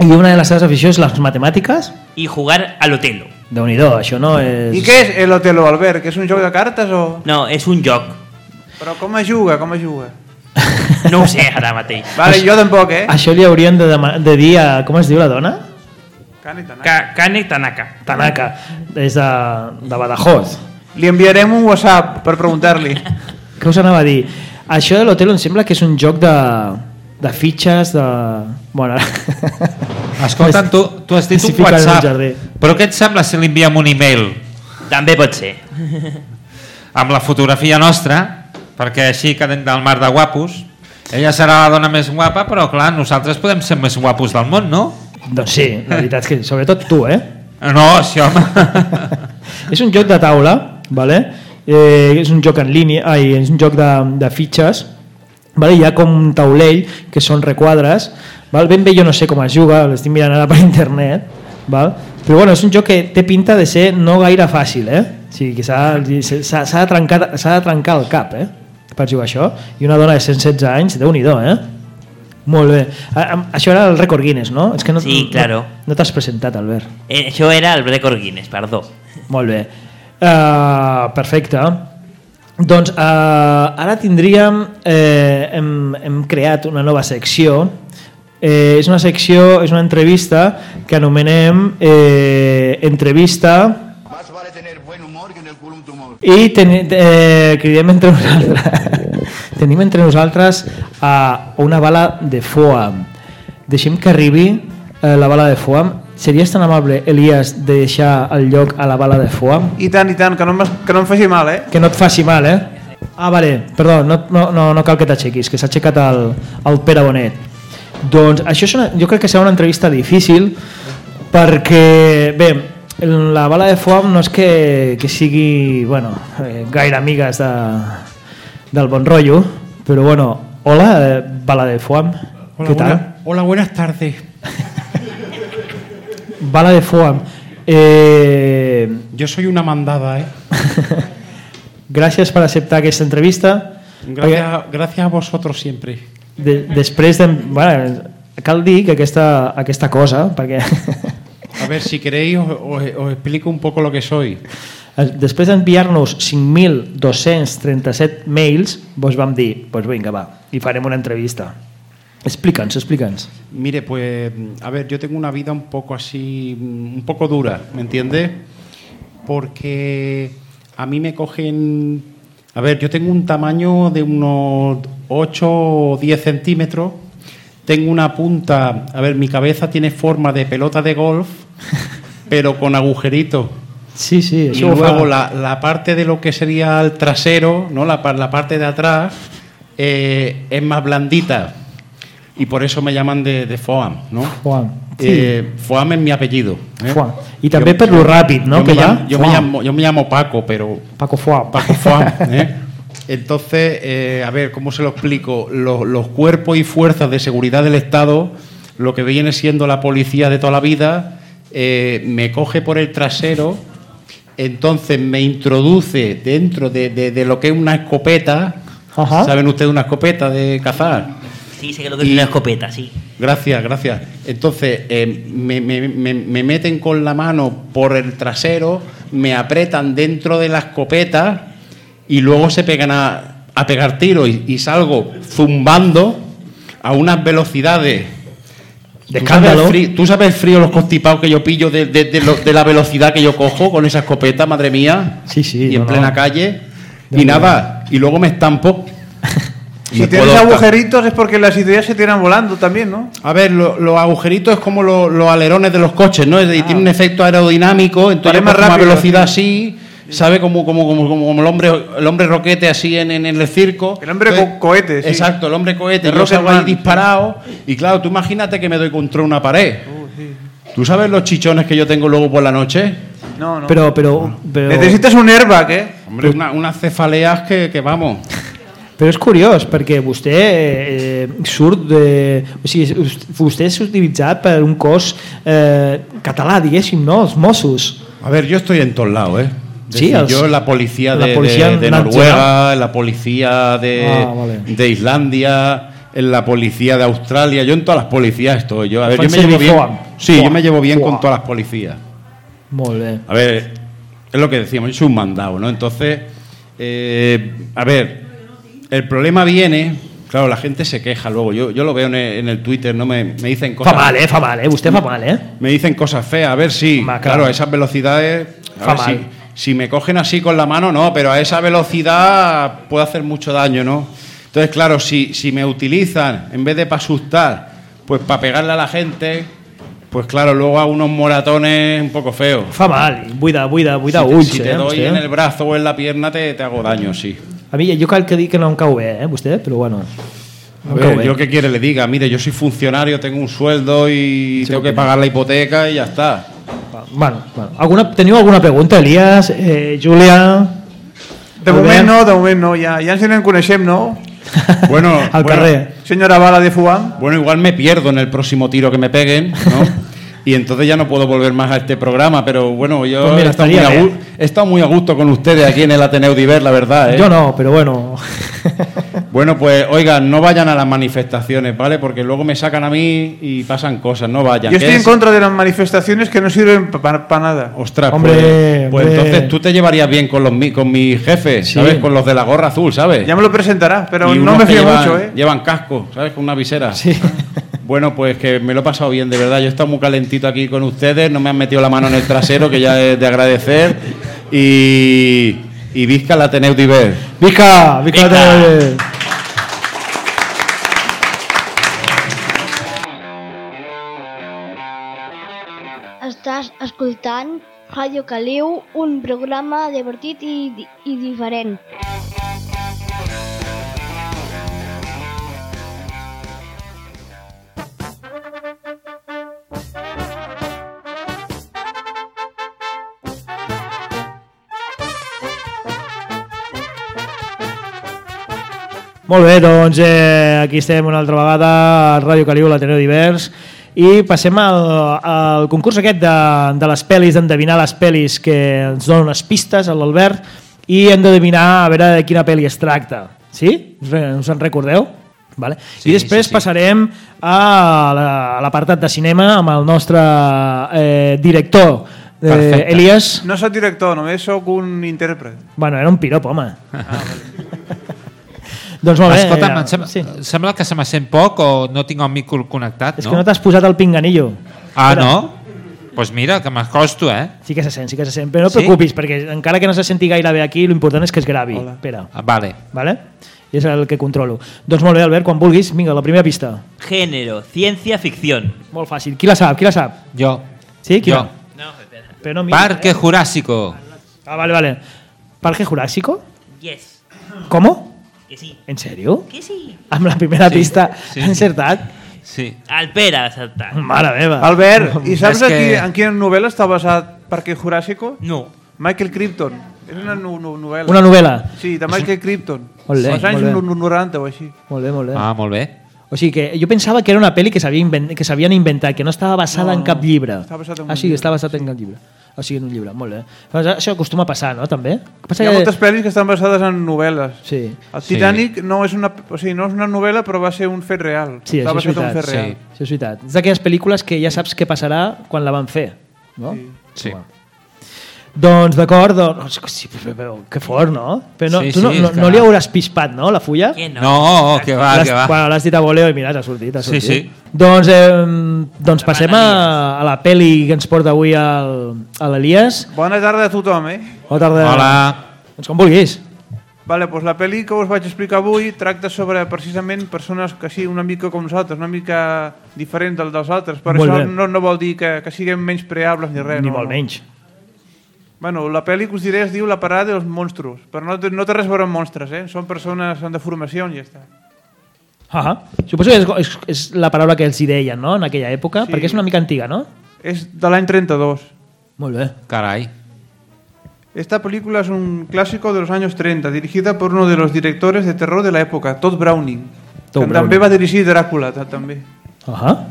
I una de les seves aficions, les matemàtiques? Y jugar al Otelo. Déu nhi això no és... I què és el Otelo, Albert? Que és un joc de cartes o...? No, és un joc. Però com es juga, com es juga? No ho sé ara mateix. Vale, jo tampoc, eh? Això li haurien de, de dir a... Com es diu la dona? Can i Tanaka. Ka Kane Tanaka. Tanaka, és de, de Badajoz. Li enviarem un WhatsApp per preguntar-li. Què us anava a dir? Això de l'hotel em sembla que és un joc de, de fitxes, de... Bueno, Escolta, tu, tu has dit un WhatsApp, però què et sembla si li enviem un e-mail També pot ser. amb la fotografia nostra, perquè així quedem del mar de guapos, ella serà la dona més guapa, però clar, nosaltres podem ser més guapos del món, no? doncs sí, la veritat és que sobretot tu, eh? No, sí, home. és un joc de taula, vale? eh, és un joc en línia, ai, és un joc de, de fitxes, vale? hi ha com un taulell que són requadres, val? ben bé jo no sé com es juga, l'estic mirant ara per internet, val? però bueno, és un joc que té pinta de ser no gaire fàcil, eh? o sigui, que s'ha de, trencar, de trencar el cap eh? per jugar això, i una dona de 116 anys, déu nhi eh? Molt bé. Això era el rècord Guinness, no? És que no, Sí, claro. No, no t'has presentat, Albert. Eh, això era el rècord Guinness, perdó. Molt bé. Uh, perfecte. Doncs uh, ara tindríem... Eh, hem, hem creat una nova secció. Eh, és una secció, és una entrevista que anomenem eh, entrevista Más vale tener buen humor que en el culo un tumor. i ten, eh, cridem entre nosaltres tenim entre nosaltres a una bala de foam deixem que arribi eh, la bala de foam series tan amable, Elias, de deixar el lloc a la bala de foam? I tant, i tant, que no, em- que no em faci mal, eh? Que no et faci mal, eh? Ah, vale, perdó, no, no, no, no cal que t'aixequis, que s'ha aixecat el, el Pere Bonet. Doncs això és una, jo crec que serà una entrevista difícil perquè, bé, la bala de foam no és que, que sigui, bueno, eh, gaire amigues de, del bon rotllo, però bueno, hola, eh, bala de foam, Hola, què tal? buena- hola, buenas tardes. Bala de foam. Eh, Yo soy una mandada, ¿eh? gràcies per acceptar aquesta entrevista. Gracias, gracias a vosotros siempre. De, després de... Bueno, cal dir que aquesta, aquesta cosa, perquè A ver, si queréis, os, os- os explico un poco lo que soy. després d'enviar-nos 5.237 mails, vos vam dir, doncs vinga, va, i farem una entrevista. Explica'ns, explica'ns. Mire, pues, a ver, yo tengo una vida un poco así, un poco dura, ¿me entiende? Porque a mí me cogen... A ver, yo tengo un tamaño de unos 8 o 10 centímetros. Tengo una punta... A ver, mi cabeza tiene forma de pelota de golf, pero con agujeritos. Sí, sí, Y luego la, la parte de lo que sería el trasero, ¿no? la, la parte de atrás, eh, es más blandita. Y por eso me llaman de, de Foam, ¿no? Foam. Eh, Foam es mi apellido. ¿eh? Foam. I també per lo ràpid, no?, Yo, que me llamo, yo, me llamo, yo me llamo Paco, pero Paco Foam. Paco Foam. ¿eh? Entonces, eh, a ver, ¿cómo se lo explico? Los, los cuerpos y fuerzas de seguridad del Estado, lo que viene siendo la policía de toda la vida, eh, me coge por el trasero, entonces me introduce dentro de, de- de lo que es una escopeta. Ajá. ¿Saben ustedes una escopeta de cazar? Sí, sé que lo que es una escopeta, sí. Gracias, gracias. Entonces, eh, me, me- me- me meten con la mano por el trasero, me apretan dentro de la escopeta y luego se pegan a, a pegar tiros y, y salgo zumbando a unas velocidades. De ¿Tú escándalo. frío, tú sabes el frío, los constipados que yo pillo de, de- de lo- de la velocidad que yo cojo con esa escopeta, madre mía? Sí, sí. Y en plena no. calle. De Y nada, y luego me estampo. Si tienes puedo- agujeritos es porque las ideas se tiran volando también, ¿no? A ver, lo- los agujeritos es como lo- los alerones de los coches, ¿no? Es decir, tiene un efecto aerodinámico, entonces más rápido, velocidad así, ¿sabe? Como, como, como, como, como el hombre el hombre roquete así en, en el circo. El hombre Entonces- co- cohete, sí. Exacto, el hombre cohete. El Yo salgo ahí disparado y claro, tú imagínate que me doy contra una pared. ¿Tú sabes los chichones que yo tengo luego por la noche? No, no. Però, però, però, Necesitas un airbag, ¿eh? Hombre, una- unas cefaleas que, que vamos. Però és curiós, perquè vostè eh, surt de... O sigui, vostè és utilitzat per un cos eh, català, diguéssim, no? Els Mossos. A ver, yo estoy en todos lados, ¿eh? Sí, yo en la policía la de, policía de- de. Noruega, en la policía de, Ah, vale. de Islandia, en la policía de Australia, yo en todas las policías estoy. Yo, a ver, yo me llevo bien. Sí, yo me llevo bien con todas las policías. Bé. A ver, es lo que decíamos, yo soy un mandado, ¿no? Entonces, eh, a ver, el problema viene, claro, la gente se queja luego. Yo, yo lo veo en el, en el Twitter, ¿no? Me, me dicen Fa cosas. mal, eh? Fa mal, eh? Vostè fa mal, eh? Me dicen cosas feas, a ver si, Ma, claro, claro. esas velocidades, a Fa ver si, mal. Si me cogen así con la mano, no, pero a esa velocidad puede hacer mucho daño, ¿no? Entonces, claro, si, si me utilizan, en vez de para asustar, pues para pegarle a la gente, pues claro, luego a unos moratones un poco feos. Fa mal, i buida, buida, buida si te, si te eh, doy en el brazo o en la pierna, te, te hago daño, sí. A mi, jo cal que dir que no em cau bé, eh, vostè, però bueno. A ver, yo qué quiere le diga, mire, yo soy funcionario, tengo un sueldo y tengo que pagar la hipoteca y ya está. Bueno, bueno. Alguna, teniu alguna pregunta, Elias, eh, Júlia? De moment no, de moment no. Ja, ja ens en coneixem, no? Bueno, Al bueno, carrer. Senyora Bala de Fuam. Bueno, igual me pierdo en el próximo tiro que me peguen, ¿no? y entonces ya no puedo volver más a este programa, pero bueno, yo Pues mira, he, estado muy estaría bien. he estado muy a gusto con ustedes aquí en el Ateneo Diver, la verdad. ¿eh? Jo no, però bueno. Bueno, pues oigan, no vayan a las manifestaciones, ¿vale? Porque luego me sacan a mí y pasan cosas, no vayan. Yo estoy en es- contra de las manifestaciones que no sirven para nada. Ostras, Hombre, pues, pues hombre. entonces tú te llevarías bien con los mi- con mis jefes, Sí. ¿sabes? Con los de la gorra azul, ¿sabes? Ya me lo presentará, pero Y no me fío llevan, mucho, ¿eh? Llevan casco, ¿sabes? Con una visera. Sí. Bueno, pues que me lo he pasado bien, de verdad. Yo he estado muy calentito aquí con ustedes, no me han metido la mano en el trasero, que ya es de agradecer. Y, y visca el Ateneu Diver. Visca, visca, visca. Estàs escoltant Ràdio Caliu, un programa divertit i, di- i diferent. Molt bé, doncs eh, aquí estem una altra vegada a Ràdio Caliu, l'Ateneu Divers, i passem al, al concurs aquest de, de les pel·lis, d'endevinar les pel·lis que ens donen unes pistes a l'Albert i hem d'endevinar a veure de quina pel·li es tracta. Sí? Us, en recordeu? Vale. Sí, I després sí, sí. passarem a la- a l'apartat de cinema amb el nostre eh, director, eh. Elias. No soc director, només sóc un intèrpret. Bueno, era un pirop, home. doncs molt bé. Escolta'm, eh, em sembla, sí. sembla que se me sent poc o no tinc el micro connectat, És no? que no t'has posat el pinganillo. Ah, Espera. no? Doncs pues mira, que m'acosto, eh? Sí que se sent, sí que se sent. Però no et Sí? preocupis, perquè encara que no se senti gaire bé aquí, l'important és que es gravi. Hola. Espera, Ah, Vale. vale? I és el que controlo. Doncs molt bé, Albert, quan vulguis, vinga, la primera pista. Género, ciencia ficción. Molt fàcil. Qui la sap? Qui la sap? Jo. Sí? Qui Jo. la? Però no mira, Parque eh? Jurásico. Ah, vale, vale. ¿Parque Jurásico? Yes. ¿Cómo? Que sí. ¿En serio? Que sí. Amb la primera Sí, pista sí. ha encertat? Sí. Alpera, saltar. Mare meva. Albert, ¿y sabes Es aquí, que- en qué novela está basada Parque Jurásico? No. Michael Crichton. És una no, no, novel·la. Una novel·la. Sí, de Michael Crichton. Molt bé, Als anys molt bé. 90 o així. Molt bé, molt bé. Ah, molt bé. O sigui que jo pensava que era una pel·li que s'havia inven- que s'havien inventat, que no estava basada No, en cap llibre. està basat en un ah, sí, llibre. està basat en cap llibre. O sigui, en un llibre, molt bé. Això acostuma a passar, no, també? Passa Hi ha que... moltes pel·lis que estan basades en novel·les. Sí, El Titanic no, és una, o sigui, no és una novel·la, però va ser un fet real. sí Està això és basat en un veritat. fet real. Això és veritat. És d'aquelles pel·lícules que ja saps què passarà quan la van fer, no? Sí. Sí. Doncs d'acord, doncs... Sí, però, però, que fort, no? Però no, Sí, tu no, sí, no, no li hauràs pispat, no, la fulla? Que no. No, que va, que va. Bueno, l'has dit a voleo i mira, t'ha sortit, Sí, sortit. sí. Doncs, eh, doncs passem a, a la pel·li que ens porta avui el, a l'Elias. Bona tarda a tothom, eh? Bona tarda. Hola. Doncs com vulguis. Vale, doncs la pel·li que us vaig explicar avui tracta sobre precisament persones que sí, una mica com nosaltres, una mica diferent del, dels altres, però Molt això bé. no, no vol dir que, que siguem menys preables ni res. Ni no, molt no. menys. Bueno, la pel·li que us diré es diu La parada dels monstros, però no, no té res a veure amb monstres, eh? Són persones amb deformació i ja està. Ah Suposo que és, és, és la paraula que els hi deien, no?, en aquella època, Sí. perquè és una mica antiga, no? És de l'any 32. Molt bé. Carai. Esta película es un clásico de los años 30, dirigida por uno de los directores de terror de la época, Todd Browning. Todd que Browning. també va dirigir Drácula, ta- també. Ah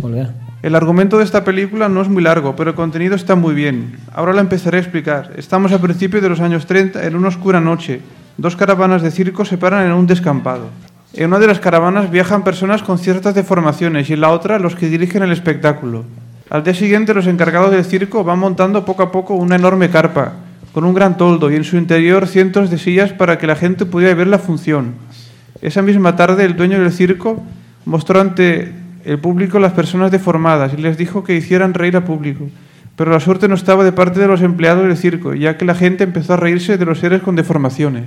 Molt bé. El argumento de esta película no es muy largo, pero el contenido está muy bien. Ahora la empezaré a explicar. Estamos a principios de los años 30, en una oscura noche. Dos caravanas de circo se paran en un descampado. En una de las caravanas viajan personas con ciertas deformaciones y en la otra los que dirigen el espectáculo. Al día siguiente los encargados del circo van montando poco a poco una enorme carpa, con un gran toldo y en su interior cientos de sillas para que la gente pudiera ver la función. Esa misma tarde el dueño del circo mostró ante el público las personas deformadas y les dijo que hicieran reír al público. Pero la suerte no estaba de parte de los empleados del circo, ya que la gente empezó a reírse de los seres con deformaciones.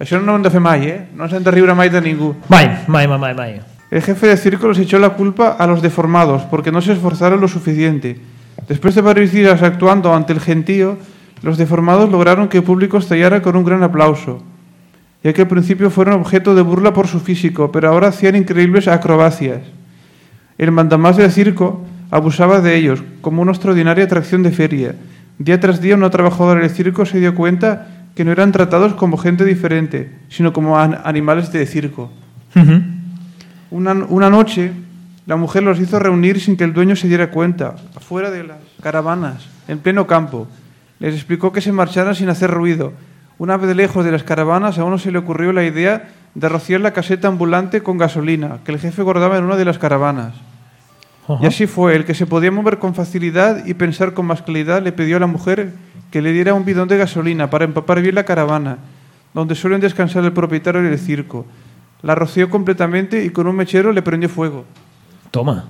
Això no ho hem de fer mai, eh? No hem de riure mai de ningú. Mai, mai, mai, mai, mai. El jefe de circo les echó la culpa a los deformados porque no se esforzaron lo suficiente. Después de varios días actuando ante el gentío, los deformados lograron que el público estallara con un gran aplauso, ya que al principio fueron objeto de burla por su físico, pero ahora hacían increíbles acrobacias. El mandamás del circo abusaba de ellos como una extraordinaria atracción de feria. Día tras día una trabajadora del circo se dio cuenta que no eran tratados como gente diferente, sino como an- animales de circo. Una, una noche, la mujer los hizo reunir sin que el dueño se diera cuenta, afuera de las caravanas, en pleno campo. Les explicó que se marcharan sin hacer ruido. Una vez lejos de las caravanas, a uno se le ocurrió la idea de rociar la caseta ambulante con gasolina, que el jefe guardaba en una de las caravanas. Y así fue, el que se podía mover con facilidad y pensar con más claridad le pidió a la mujer que le diera un bidón de gasolina para empapar bien la caravana, donde suelen descansar el propietario del circo. La roció completamente y con un mechero le prendió fuego. Toma.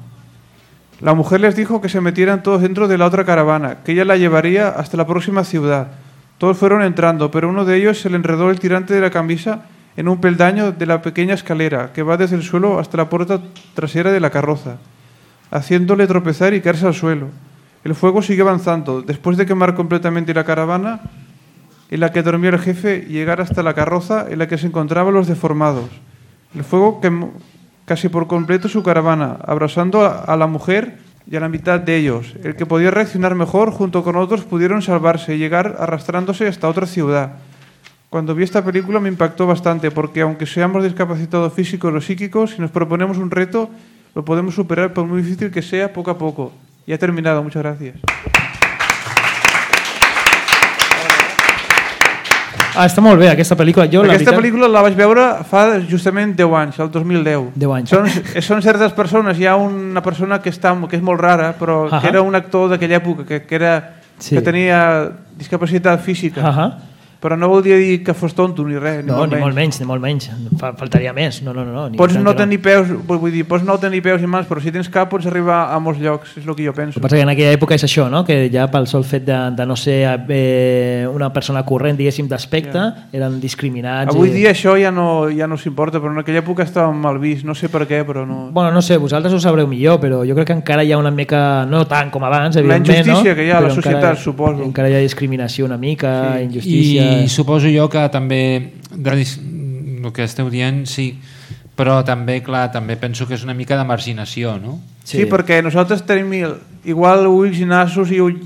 La mujer les dijo que se metieran todos dentro de la otra caravana, que ella la llevaría hasta la próxima ciudad. Todos fueron entrando, pero uno de ellos se le enredó el tirante de la camisa en un peldaño de la pequeña escalera que va desde el suelo hasta la puerta trasera de la carroza, haciéndole tropezar y caerse al suelo. El fuego siguió avanzando. Después de quemar completamente la caravana en la que dormía el jefe y llegar hasta la carroza en la que se encontraban los deformados. El fuego quemó casi por completo su caravana, abrasando a, a la mujer y a la mitad de ellos. El que podía reaccionar mejor, junto con otros, pudieron salvarse y llegar arrastrándose hasta otra ciudad. Cuando vi esta película me impactó bastante, porque aunque seamos discapacitados físicos o psíquicos, si nos proponemos un reto, lo podemos superar por muy difícil que sea, poco a poco. Ya he terminado, muchas gracias. Ah, està molt bé, aquesta pel·lícula. Jo, la Aquesta veritat- pel·lícula la vaig veure fa justament 10 anys, el 2010. 10 anys. Són, són certes persones, hi ha una persona que, està, que és molt rara, però Ahà. que era un actor d'aquella època, que, que, era, Sí. que tenia discapacitat física. Ahà. Però no volia dir que fos tonto ni res, ni No, molt ni menys. molt menys, ni molt menys. Fa, faltaria més. No, no, no. no ni Pots no tenir peus, vull dir, pots no tenir peus i mans, però si tens cap pots arribar a molts llocs, és el que jo penso. El que passa que en aquella època és això, no? que ja pel sol fet de, de no ser eh, una persona corrent, diguéssim, d'aspecte, eren discriminats. Avui i... dia això ja no, ja no s'importa, però en aquella època estava mal vist, no sé per què, però no... Bueno, no sé, vosaltres ho sabreu millor, però jo crec que encara hi ha una mica, no tant com abans, La evidentment, injustícia no? que hi ha a la societat, encara, suposo. Encara hi ha discriminació una mica, sí. injustícia... I suposo jo que també el que esteu dient, sí, però també, clar, també penso que és una mica de marginació, no? Sí, sí perquè nosaltres tenim igual ulls i nassos i, ull-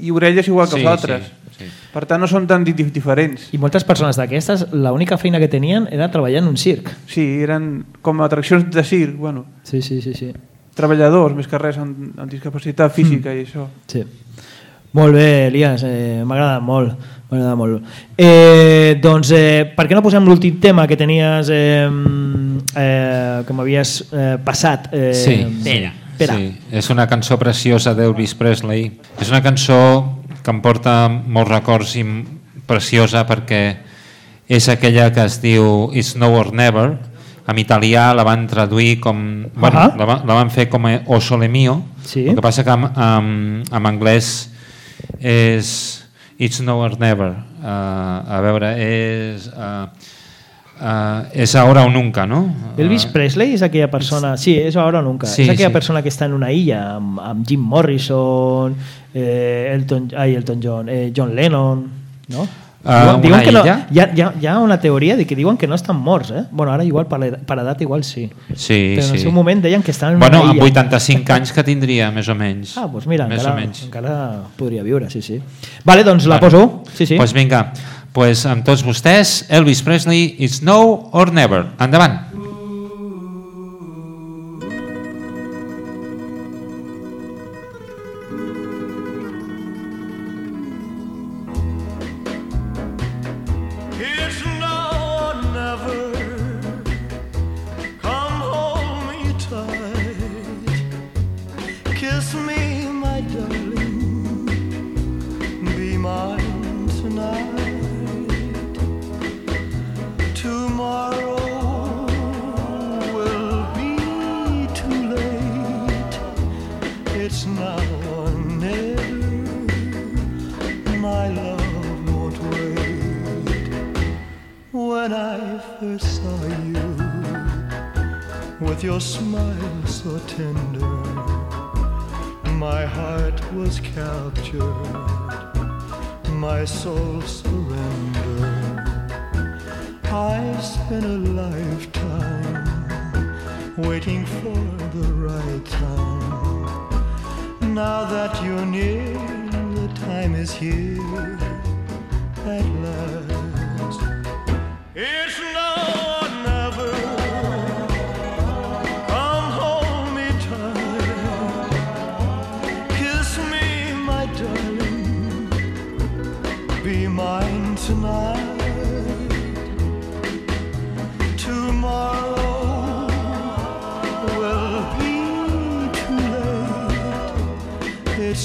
i orelles igual que Sí, els altres. sí, sí. Per tant, no són tan di- di- diferents. I moltes persones d'aquestes, l'única feina que tenien era treballar en un circ. Sí, eren com atraccions de circ, bueno, Sí, sí, sí. sí. treballadors, més que res, amb, amb discapacitat física i això. sí. Molt bé, Elias, eh, m'ha agradat molt. M'ha agradat molt. Eh, doncs, eh, per què no posem l'últim tema que tenies, eh, eh, que m'havies eh, passat? Eh, Sí, Espera. Espera. sí, és una cançó preciosa d'Elvis Presley. És una cançó que em porta molts records i preciosa perquè és aquella que es diu It's Now or Never. En italià la van traduir com... Bueno, Ahà. la, va- la van fer com a O Sole Mio. Sí. El que passa que en, en, en anglès és It's Now or Never. Uh, a veure, és... Uh, uh, és ahora o nunca, no? Elvis Presley és aquella persona... Sí, és ahora o nunca. Sí, és aquella sí. persona que està en una illa amb, amb Jim Morrison, eh, Elton, ai, Elton John, eh, John Lennon, no? Ah, Diuen- que no, hi, ha, hi, ha, hi ha una teoria de que diuen que no estan morts, eh? Bueno, ara igual per, l'edat- per edat igual sí. Sí, Però en el seu moment deien que estaven en Bueno, una amb illa. 85 anys que tindria, més o menys. Ah, doncs mira, més encara, encara podria viure, sí, sí. Vale, doncs la Bueno, poso. Sí, sí. Pues vinga, pues amb tots vostès, Elvis Presley, It's Now or Never. Endavant. It's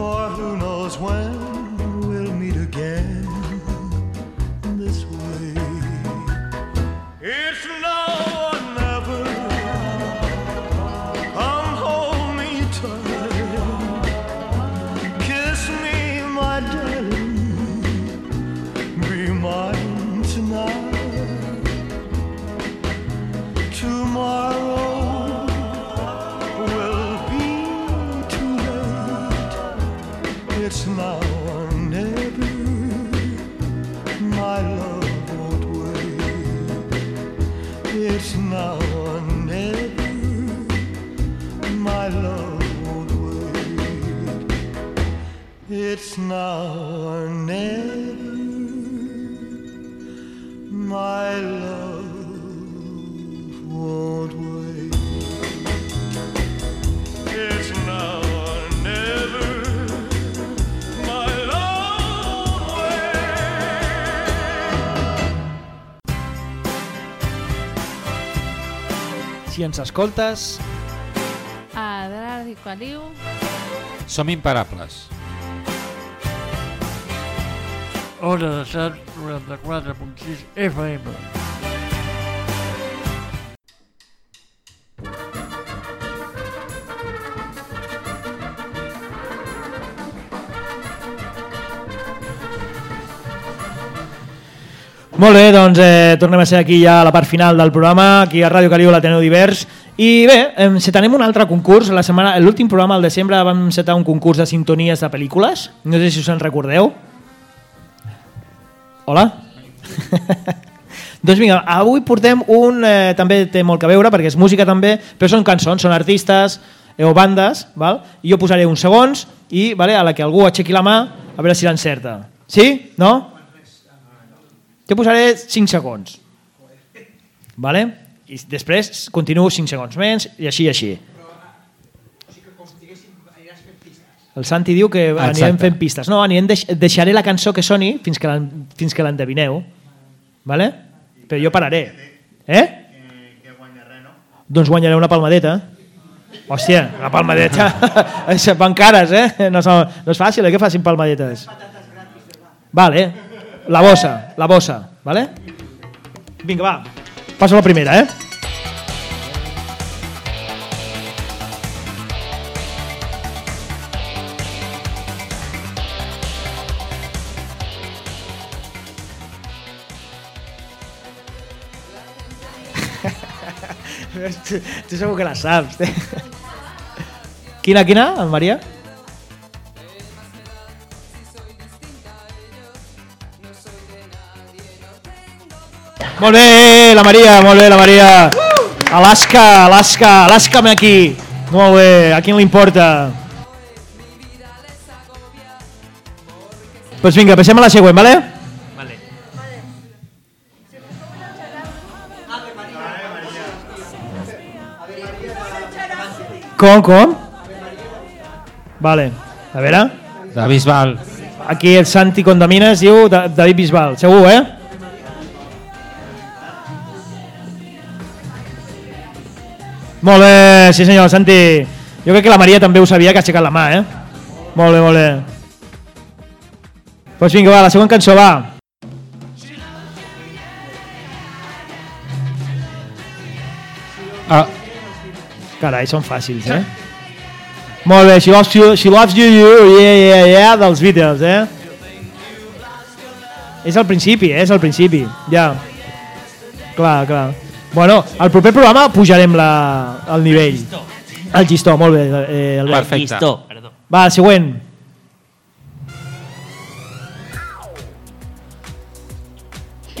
For who knows when It's now or never. My love won't wait. It's now or never. My love won't Si ens escoltes, A Ràdio Caliu, Som imparables. Hora de Sant 94.6 FM. Molt bé, doncs eh, tornem a ser aquí ja a la part final del programa, aquí a Ràdio Caliu, l'Ateneu Divers. I bé, em setarem un altre concurs. La setmana, L'últim programa, al desembre, vam setar un concurs de sintonies de pel·lícules. No sé si us en recordeu. Hola? doncs vinga, avui portem un... Eh, també té molt que veure, perquè és música també, però són cançons, són artistes eh, o bandes, val? i jo posaré uns segons i vale, a la que algú aixequi la mà, a veure si l'encerta. Sí? No? Jo posaré 5 segons. Vale? I després continuo 5 segons menys i així i així. El Santi diu que anirem Exacte. fent pistes. No, anirem deix deixaré la cançó que soni fins que fins que l'endevineu. Vale? Però jo pararé. Eh? Doncs guanyaré una palmadeta. Hòstia, una palmadeta. Això Van cares, eh? No, són- no és fàcil, eh, que facin palmadetes. Vale. La bossa, la bossa, vale? Vinga, va. Passo la primera, eh? Tu, tu segur que la saps. Quina, quina, el Maria? Molt bé, la Maria, molt bé, la Maria. Alaska, Alaska, Alaska aquí. Molt bé, a qui li importa? Doncs pues vinga, passem a la següent? Vale. Com, com? Vale, a veure. De Bisbal. Aquí el Santi Condamines diu David Bisbal, segur, eh? Molt bé, sí senyor, Santi. Jo crec que la Maria també ho sabia, que ha aixecat la mà, eh? Molt bé, molt bé. Doncs pues vinga, va, la següent cançó, va. Carai, són fàcils, eh? Molt bé, She Loves You, She Loves You, you yeah, yeah, yeah, dels Beatles, eh? És al principi, eh? És al principi, ja. Clar, clar. Bueno, al proper programa pujarem la, el nivell. El gistó, molt bé, eh, Albert. Perfecte. Llistó, perdó. Va, el següent.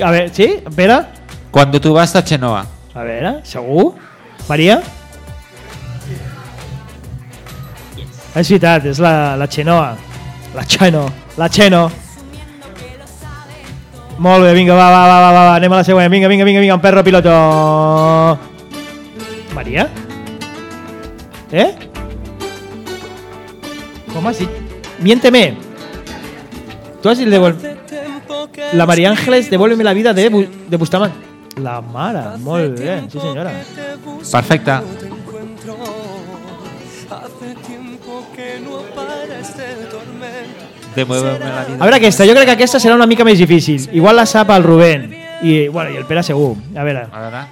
A veure, sí? Pere? Cuando tú vas a Chenoa. A veure, segur? Maria? És veritat, la, la Xenoa. La Xeno. La Xeno. Molt bé, vinga, va, va, va, va, va, anem a la següent. Vinga, vinga, vinga, vinga, un perro piloto. Maria? Eh? Com has dit? Miénteme. Tu has dit devol... La María Ángeles, devuélveme la vida de, Bu- de Bustamante. La mare, molt bé, sí senyora. Perfecte. Demuéveme la vida. A veure aquesta, jo crec que aquesta serà una mica més difícil. Igual la sap el Rubén i, bueno, i el Pere segur. A veure, A veure,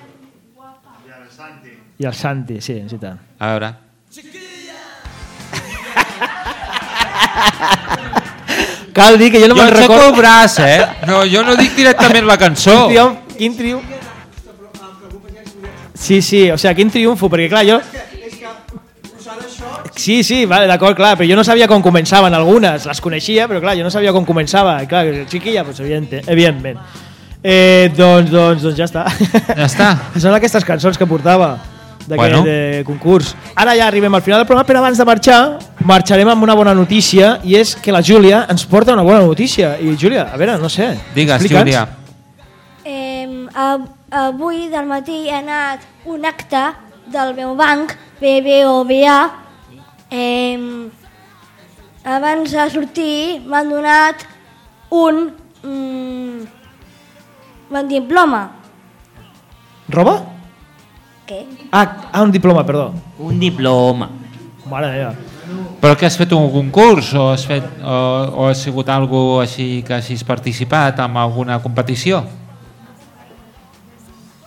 i el Santi, sí, sí tant. a veure. Cal dir que jo no Jo me'n recordo... el braç, eh? No, jo no dic directament la cançó. Quin triomf, quin triomf. Sí, sí, o sigui, quin triomfo, perquè clar, jo... Sí, sí, vale, d'acord, clar, però jo no sabia com començaven algunes, les coneixia, però clar, jo no sabia com començava, i clar, xiquilla, pues, evident, evidentment. Eh, doncs, doncs, doncs ja està. Ja està. Són aquestes cançons que portava d'aquest Bueno. concurs. Ara ja arribem al final del programa, però abans de marxar, marxarem amb una bona notícia, i és que la Júlia ens porta una bona notícia. I Júlia, a veure, no sé, Digues, explica'ns. Júlia. Eh, av- avui del matí he anat un acte del meu banc, BBOBA. Eh, abans de sortir m'han donat un, mm, un diploma. Roba? Què? Ah, ah, un diploma, perdó. Un diploma. Mare meva. Però que has fet un concurs o has, fet, o, o ha sigut algo així que hagis participat en alguna competició?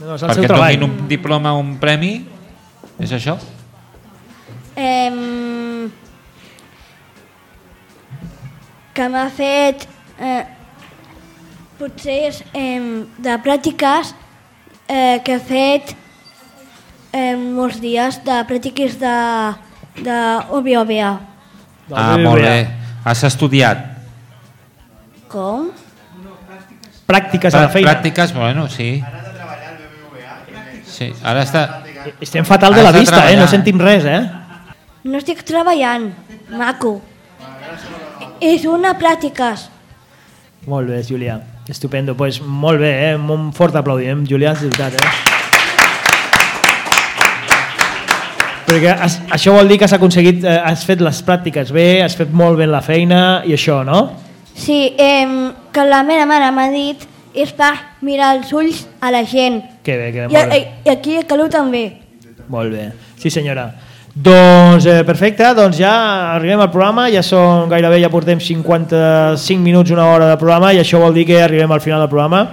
No, és el Perquè seu treball. donin un diploma o un premi? És això? Eh, que m'ha fet eh, potser és eh, de pràctiques eh, que he fet eh, molts dies de pràctiques de, de OBOBA. Ah, molt bé. Has estudiat? Com? Pràctiques a la feina. Pràctiques, bueno, sí. Sí, ara està... Estem fatal de la vista, eh? No sentim res, eh? No estic treballant, maco. És una pràctiques. Molt bé, Júlia. Estupendo. Pues molt bé, eh? Un fort aplaudiment, Júlia, és veritat, eh? Perquè has, això vol dir que has aconseguit, eh, has fet les pràctiques bé, has fet molt bé la feina i això, no? Sí, eh, que la meva mare m'ha dit és per mirar els ulls a la gent. Que bé, que bé, I, molt bé. i, i aquí a Calú també. Molt bé. Sí, senyora. Doncs eh, perfecte, doncs ja arribem al programa, ja són gairebé, ja portem 55 minuts, una hora de programa i això vol dir que arribem al final del programa.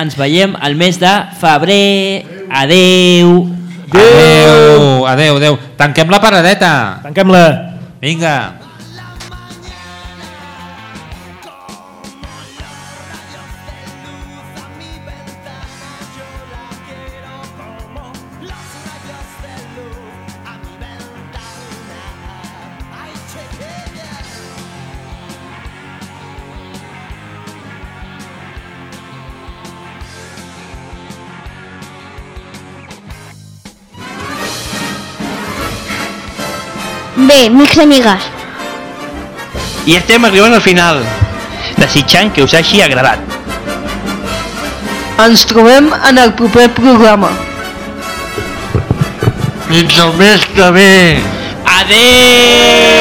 Ens veiem al mes de febrer. Adeu. Adeu, adeu, adeu. Tanquem la paradeta. Tanquem-la. Vinga. Bé, amics i amigues, I estem arribant al final, desitjant que us hagi agradat. Ens trobem en el proper programa. Fins el mes que ve. Adeu!